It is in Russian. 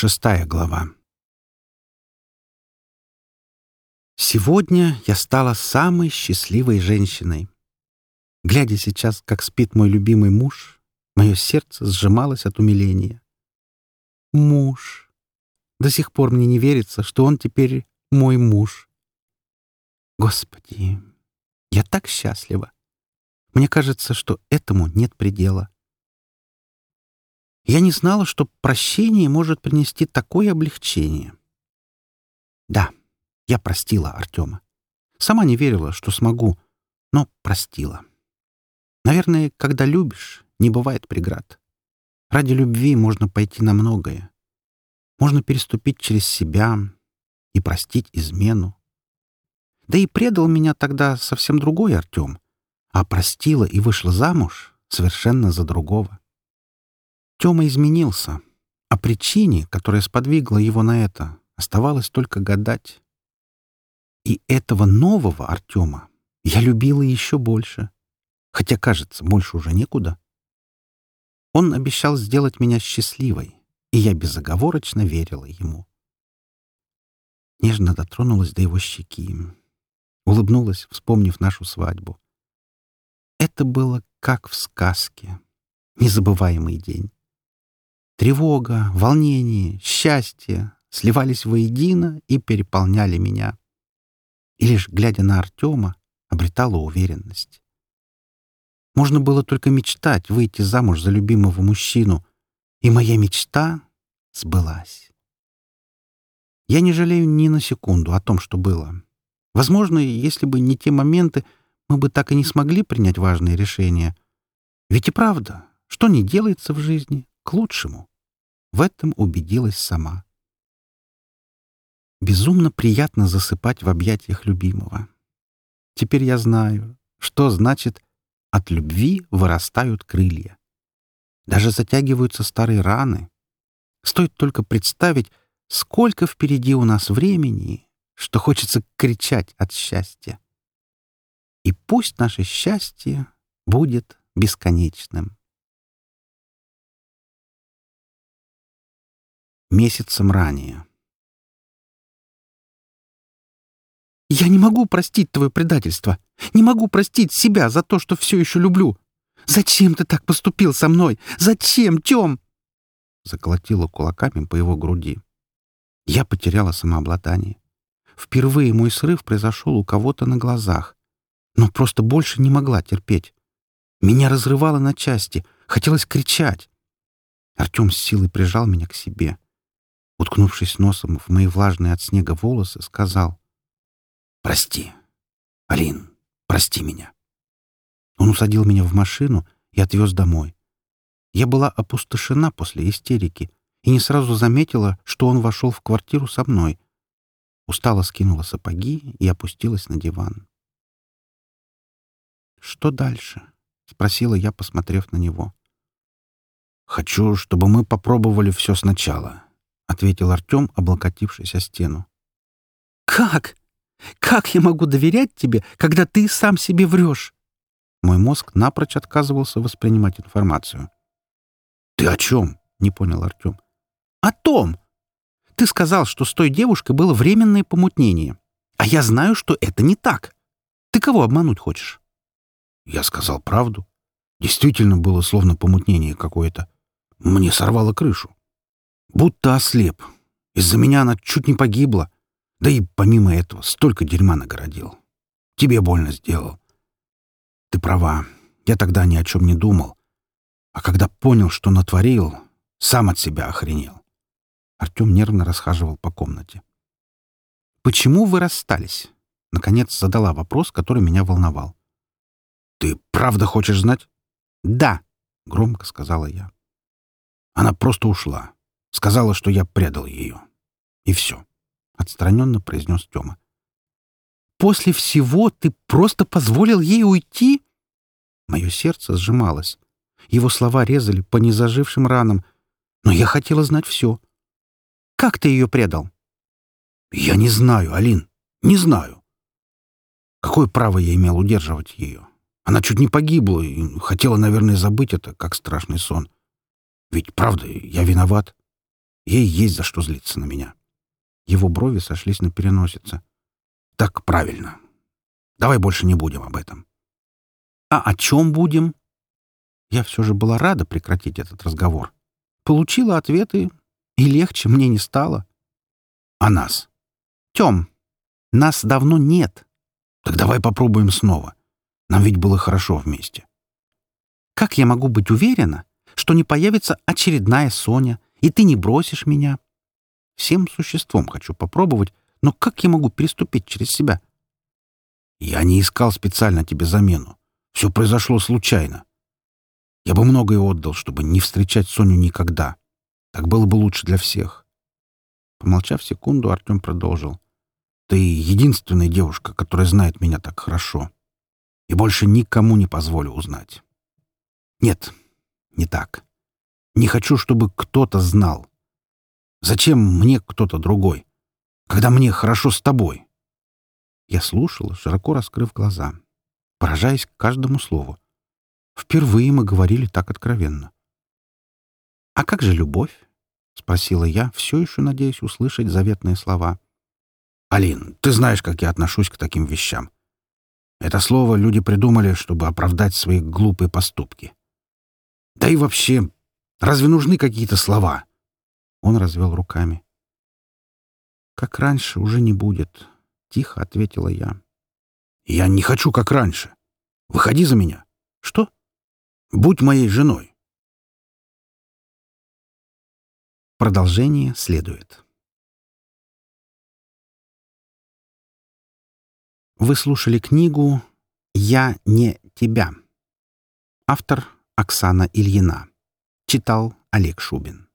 Шестая глава. Сегодня я стала самой счастливой женщиной. Глядя сейчас, как спит мой любимый муж, мое сердце сжималось от умиления. Муж. До сих пор мне не верится, что он теперь мой муж. Господи, я так счастлива. Мне кажется, что этому нет предела. Я не знала, что прощение может принести такое облегчение. Да, я простила Артема. Сама не верила, что смогу, но простила. Наверное, когда любишь, не бывает преград. Ради любви можно пойти на многое. Можно переступить через себя и простить измену. Да и предал меня тогда совсем другой Артем, а простила и вышла замуж совершенно за другого. Тёма изменился, а причине, которая сподвигла его на это, оставалось только гадать. И этого нового Артема я любила еще больше, хотя, кажется, больше уже некуда. Он обещал сделать меня счастливой, и я безоговорочно верила ему. Нежно дотронулась до его щеки, улыбнулась, вспомнив нашу свадьбу. Это было как в сказке. Незабываемый день. Тревога, волнение, счастье сливались воедино и переполняли меня. И лишь глядя на Артема, обретала уверенность. Можно было только мечтать выйти замуж за любимого мужчину, и моя мечта сбылась. Я не жалею ни на секунду о том, что было. Возможно, если бы не те моменты, мы бы так и не смогли принять важные решения. Ведь и правда, что не делается в жизни, к лучшему. В этом убедилась сама. Безумно приятно засыпать в объятиях любимого. Теперь я знаю, что значит «от любви вырастают крылья». Даже затягиваются старые раны. Стоит только представить, сколько впереди у нас времени, что хочется кричать от счастья. И пусть наше счастье будет бесконечным. Месяцем ранее. «Я не могу простить твое предательство. Не могу простить себя за то, что все еще люблю. Зачем ты так поступил со мной? Зачем, Тем?» Заколотила кулаками по его груди. Я потеряла самообладание. Впервые мой срыв произошел у кого-то на глазах. Но просто больше не могла терпеть. Меня разрывало на части. Хотелось кричать. Артем с силой прижал меня к себе уткнувшись носом в мои влажные от снега волосы, сказал «Прости, Алин, прости меня». Он усадил меня в машину и отвез домой. Я была опустошена после истерики и не сразу заметила, что он вошел в квартиру со мной. Устало скинула сапоги и опустилась на диван. «Что дальше?» — спросила я, посмотрев на него. «Хочу, чтобы мы попробовали все сначала», — ответил Артем, облокотившись о стену. «Как? Как я могу доверять тебе, когда ты сам себе врешь?» Мой мозг напрочь отказывался воспринимать информацию. «Ты о чем?» — не понял Артем. «О том! Ты сказал, что с той девушкой было временное помутнение. А я знаю, что это не так. Ты кого обмануть хочешь?» Я сказал правду. Действительно было словно помутнение какое-то. Мне сорвало крышу. Будто ослеп. Из-за меня она чуть не погибла. Да и помимо этого столько дерьма нагородил. Тебе больно сделал. Ты права. Я тогда ни о чем не думал. А когда понял, что натворил, сам от себя охренел. Артем нервно расхаживал по комнате. «Почему вы расстались?» Наконец задала вопрос, который меня волновал. «Ты правда хочешь знать?» «Да», — громко сказала я. Она просто ушла. Сказала, что я предал ее. И все. Отстраненно произнес Тёма. «После всего ты просто позволил ей уйти?» Мое сердце сжималось. Его слова резали по незажившим ранам. Но я хотела знать все. «Как ты ее предал?» «Я не знаю, Алин. Не знаю. Какое право я имел удерживать ее? Она чуть не погибла и хотела, наверное, забыть это, как страшный сон. Ведь, правда, я виноват. Ей есть за что злиться на меня. Его брови сошлись на переносице. Так правильно. Давай больше не будем об этом. А о чем будем? Я все же была рада прекратить этот разговор. Получила ответы, и легче мне не стало. А нас? Тем, нас давно нет. Так давай попробуем снова. Нам ведь было хорошо вместе. Как я могу быть уверена, что не появится очередная Соня, и ты не бросишь меня? Всем существом хочу попробовать, но как я могу переступить через себя? Я не искал специально тебе замену. Все произошло случайно. Я бы многое отдал, чтобы не встречать Соню никогда. Так было бы лучше для всех. Помолчав секунду, Артем продолжил. Ты единственная девушка, которая знает меня так хорошо. И больше никому не позволю узнать. Нет, не так. Не хочу, чтобы кто-то знал. Зачем мне кто-то другой, когда мне хорошо с тобой? Я слушал, широко раскрыв глаза, поражаясь каждому слову. Впервые мы говорили так откровенно. «А как же любовь?» — спросила я, все еще надеясь услышать заветные слова. «Алин, ты знаешь, как я отношусь к таким вещам. Это слово люди придумали, чтобы оправдать свои глупые поступки. Да и вообще, разве нужны какие-то слова?» Он развел руками. «Как раньше уже не будет», — тихо ответила я. «Я не хочу, как раньше. Выходи за меня». «Что?» «Будь моей женой». Продолжение следует. Вы слушали книгу «Я не тебя». Автор Оксана Ильина. Читал Олег Шубин.